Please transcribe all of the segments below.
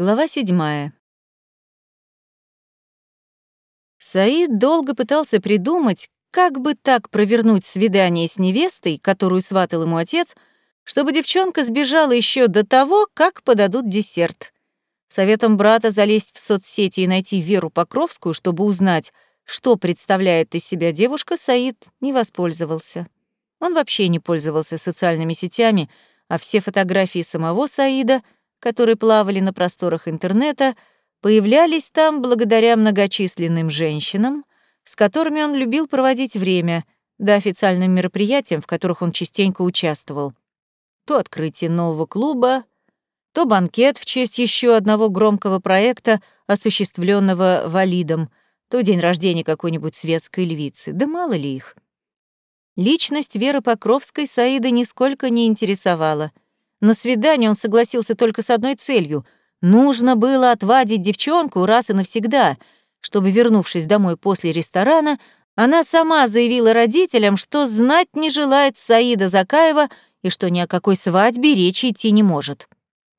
Глава седьмая. Саид долго пытался придумать, как бы так провернуть свидание с невестой, которую сватал ему отец, чтобы девчонка сбежала еще до того, как подадут десерт. Советом брата залезть в соцсети и найти Веру Покровскую, чтобы узнать, что представляет из себя девушка, Саид не воспользовался. Он вообще не пользовался социальными сетями, а все фотографии самого Саида — которые плавали на просторах интернета, появлялись там благодаря многочисленным женщинам, с которыми он любил проводить время, да официальным мероприятиям, в которых он частенько участвовал. То открытие нового клуба, то банкет в честь еще одного громкого проекта, осуществленного валидом, то день рождения какой-нибудь светской львицы, да мало ли их. Личность Веры Покровской Саида нисколько не интересовала — на свидание он согласился только с одной целью — нужно было отвадить девчонку раз и навсегда, чтобы, вернувшись домой после ресторана, она сама заявила родителям, что знать не желает Саида Закаева и что ни о какой свадьбе речи идти не может.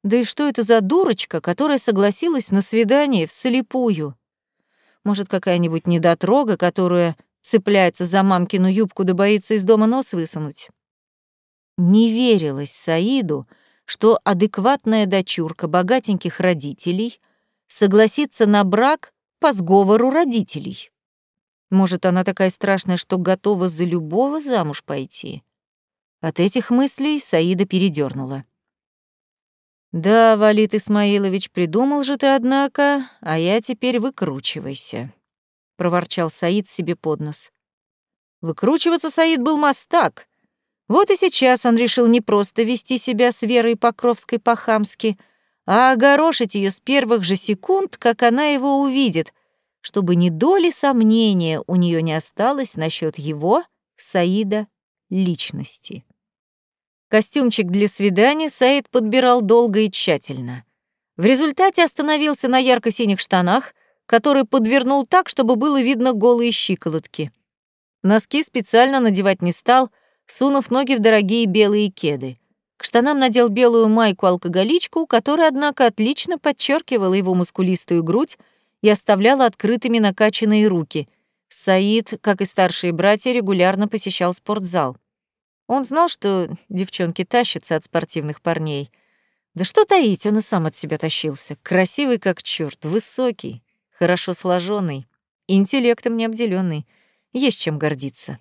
Да и что это за дурочка, которая согласилась на свидание вслепую? Может, какая-нибудь недотрога, которая цепляется за мамкину юбку да боится из дома нос высунуть? Не верилось Саиду, что адекватная дочурка богатеньких родителей согласится на брак по сговору родителей. Может, она такая страшная, что готова за любого замуж пойти? От этих мыслей Саида передернула. «Да, Валит Исмаилович, придумал же ты, однако, а я теперь выкручивайся», — проворчал Саид себе под нос. Выкручиваться Саид был мастак, вот и сейчас он решил не просто вести себя с Верой Покровской по-хамски, а огорошить ее с первых же секунд, как она его увидит, чтобы ни доли сомнения у нее не осталось насчет его, Саида, личности. Костюмчик для свидания Саид подбирал долго и тщательно. В результате остановился на ярко-синих штанах, которые подвернул так, чтобы было видно голые щиколотки. Носки специально надевать не стал — сунув ноги в дорогие белые кеды. К штанам надел белую майку-алкоголичку, которая, однако, отлично подчеркивала его мускулистую грудь и оставляла открытыми накачанные руки. Саид, как и старшие братья, регулярно посещал спортзал. Он знал, что девчонки тащатся от спортивных парней. Да что таить, он и сам от себя тащился. Красивый как черт, высокий, хорошо сложенный, интеллектом не обделенный. Есть чем гордиться.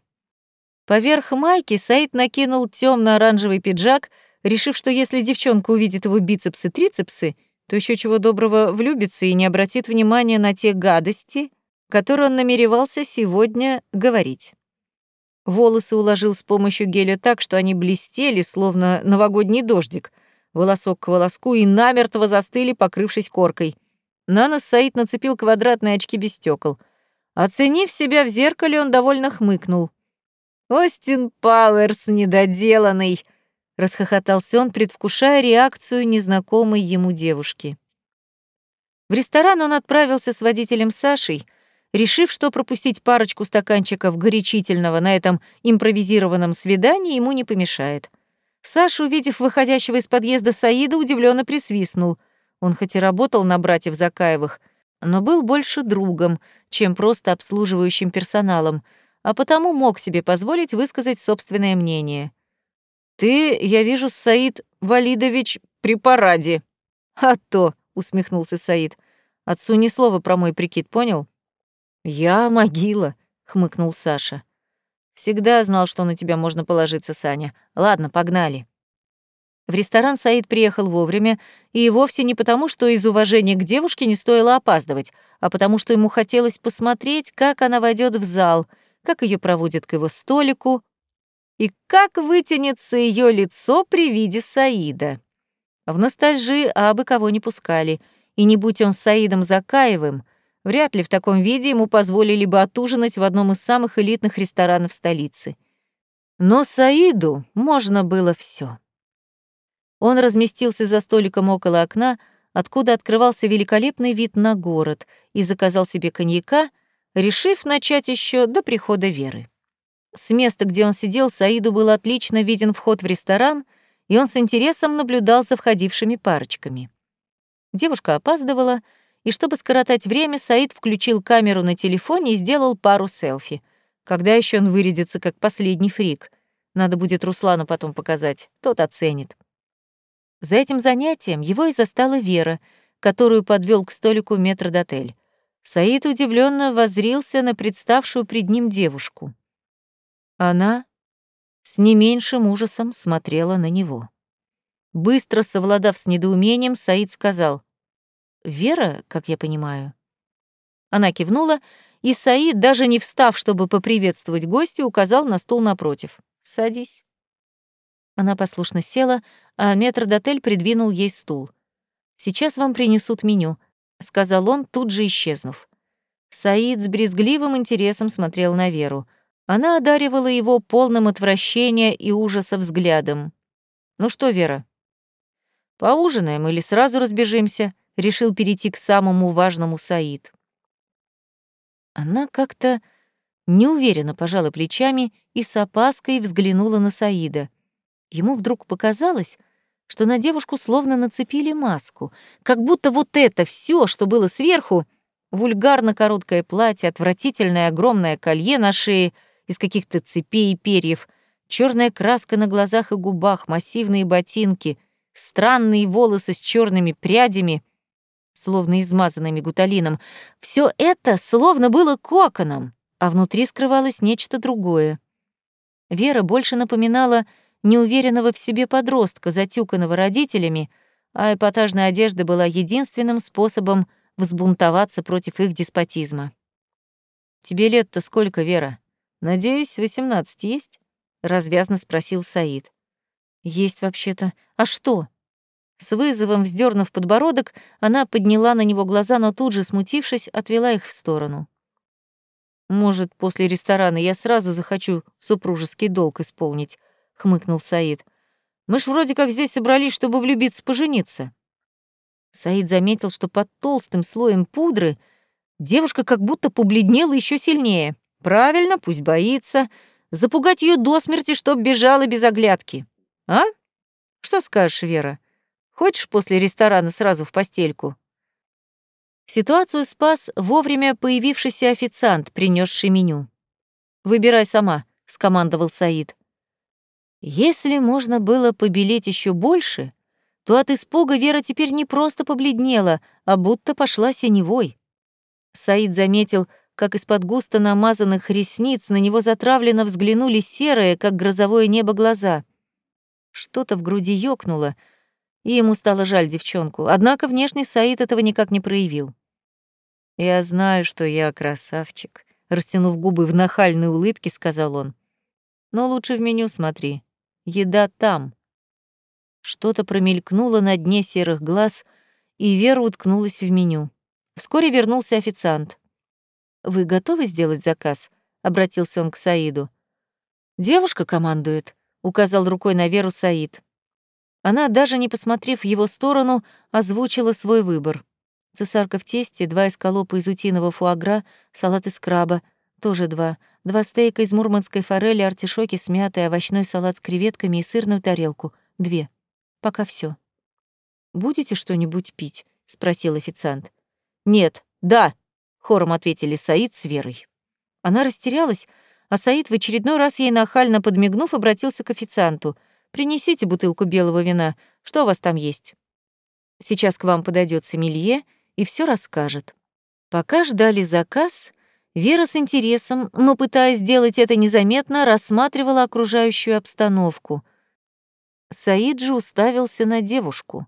Поверх майки Саид накинул темно-оранжевый пиджак, решив, что если девчонка увидит его бицепсы-трицепсы, то еще чего доброго влюбится и не обратит внимания на те гадости, которые он намеревался сегодня говорить. Волосы уложил с помощью геля так, что они блестели, словно новогодний дождик, волосок к волоску и намертво застыли, покрывшись коркой. На нос Саид нацепил квадратные очки без стекол. Оценив себя в зеркале, он довольно хмыкнул. «Остин Пауэрс недоделанный!» — расхохотался он, предвкушая реакцию незнакомой ему девушки. В ресторан он отправился с водителем Сашей, решив, что пропустить парочку стаканчиков горячительного на этом импровизированном свидании ему не помешает. Саша, увидев выходящего из подъезда Саида, удивленно присвистнул. Он хоть и работал на братьев Закаевых, но был больше другом, чем просто обслуживающим персоналом — а потому мог себе позволить высказать собственное мнение. «Ты, я вижу, Саид Валидович при параде». «А то», — усмехнулся Саид. «Отцу ни слова про мой прикид, понял?» «Я могила», — хмыкнул Саша. «Всегда знал, что на тебя можно положиться, Саня. Ладно, погнали». В ресторан Саид приехал вовремя, и вовсе не потому, что из уважения к девушке не стоило опаздывать, а потому что ему хотелось посмотреть, как она войдет в зал — как ее проводят к его столику и как вытянется ее лицо при виде Саида. В ностальжи абы кого не пускали, и не будь он Саидом Закаевым, вряд ли в таком виде ему позволили бы отужинать в одном из самых элитных ресторанов столицы. Но Саиду можно было все. Он разместился за столиком около окна, откуда открывался великолепный вид на город, и заказал себе коньяка решив начать еще до прихода Веры. С места, где он сидел, Саиду был отлично виден вход в ресторан, и он с интересом наблюдал за входившими парочками. Девушка опаздывала, и чтобы скоротать время, Саид включил камеру на телефоне и сделал пару селфи. Когда еще он вырядится, как последний фрик? Надо будет Руслану потом показать, тот оценит. За этим занятием его и застала Вера, которую подвел к столику метрдотель. Саид удивленно возрился на представшую пред ним девушку. Она с не меньшим ужасом смотрела на него. Быстро совладав с недоумением, Саид сказал, «Вера, как я понимаю». Она кивнула, и Саид, даже не встав, чтобы поприветствовать гостя, указал на стул напротив. «Садись». Она послушно села, а метрдотель придвинул ей стул. «Сейчас вам принесут меню», — сказал он, тут же исчезнув. Саид с брезгливым интересом смотрел на Веру. Она одаривала его полным отвращения и ужаса взглядом. «Ну что, Вера, поужинаем или сразу разбежимся?» — решил перейти к самому важному Саид. Она как-то неуверенно пожала плечами и с опаской взглянула на Саида. Ему вдруг показалось, что на девушку словно нацепили маску, как будто вот это все, что было сверху, вульгарно короткое платье, отвратительное огромное колье на шее из каких-то цепей и перьев, черная краска на глазах и губах, массивные ботинки, странные волосы с черными прядями, словно измазанными гуталином. Все это словно было коконом, а внутри скрывалось нечто другое. Вера больше напоминала неуверенного в себе подростка, затюканного родителями, а эпатажная одежда была единственным способом взбунтоваться против их деспотизма. «Тебе лет-то сколько, Вера? Надеюсь, восемнадцать есть?» — развязно спросил Саид. «Есть вообще-то. А что?» С вызовом вздернув подбородок, она подняла на него глаза, но тут же, смутившись, отвела их в сторону. «Может, после ресторана я сразу захочу супружеский долг исполнить», — хмыкнул Саид. «Мы ж вроде как здесь собрались, чтобы влюбиться, пожениться». Саид заметил, что под толстым слоем пудры девушка как будто побледнела еще сильнее. Правильно, пусть боится. Запугать ее до смерти, чтоб бежала без оглядки. А? Что скажешь, Вера? Хочешь после ресторана сразу в постельку? Ситуацию спас вовремя появившийся официант, принесший меню. «Выбирай сама», — скомандовал Саид. Если можно было побелеть еще больше, то от испуга Вера теперь не просто побледнела, а будто пошла синевой. Саид заметил, как из-под густо намазанных ресниц на него затравленно взглянули серые, как грозовое небо, глаза. Что-то в груди ёкнуло, и ему стало жаль девчонку. Однако внешний Саид этого никак не проявил. «Я знаю, что я красавчик», — растянув губы в нахальной улыбке, сказал он. «Но лучше в меню смотри. Еда там». Что-то промелькнуло на дне серых глаз, и Вера уткнулась в меню. Вскоре вернулся официант. «Вы готовы сделать заказ?» — обратился он к Саиду. «Девушка командует», — указал рукой на Веру Саид. Она, даже не посмотрев в его сторону, озвучила свой выбор. Цесарка в тесте, два эскалопа из утиного фуагра, салат из краба, тоже два, два стейка из мурманской форели, артишоки с мятой, овощной салат с креветками и сырную тарелку, две. Пока все. «Будете что-нибудь пить?» — спросил официант. «Нет, да», — хором ответили Саид с Верой. Она растерялась, а Саид в очередной раз ей нахально подмигнув, обратился к официанту. «Принесите бутылку белого вина. Что у вас там есть?» «Сейчас к вам подойдет сомелье и все расскажет». Пока ждали заказ, Вера с интересом, но пытаясь сделать это незаметно, рассматривала окружающую обстановку. Саид же уставился на девушку.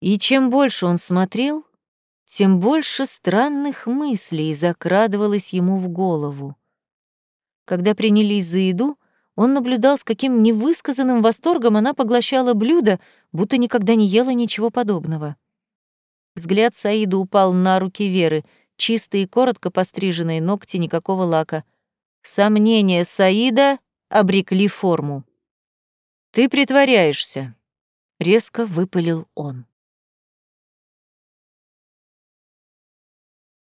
И чем больше он смотрел, тем больше странных мыслей закрадывалось ему в голову. Когда принялись за еду, он наблюдал, с каким невысказанным восторгом она поглощала блюдо, будто никогда не ела ничего подобного. Взгляд Саида упал на руки Веры, чистые коротко постриженные ногти, никакого лака. Сомнения Саида обрекли форму. «Ты притворяешься», — резко выпалил он.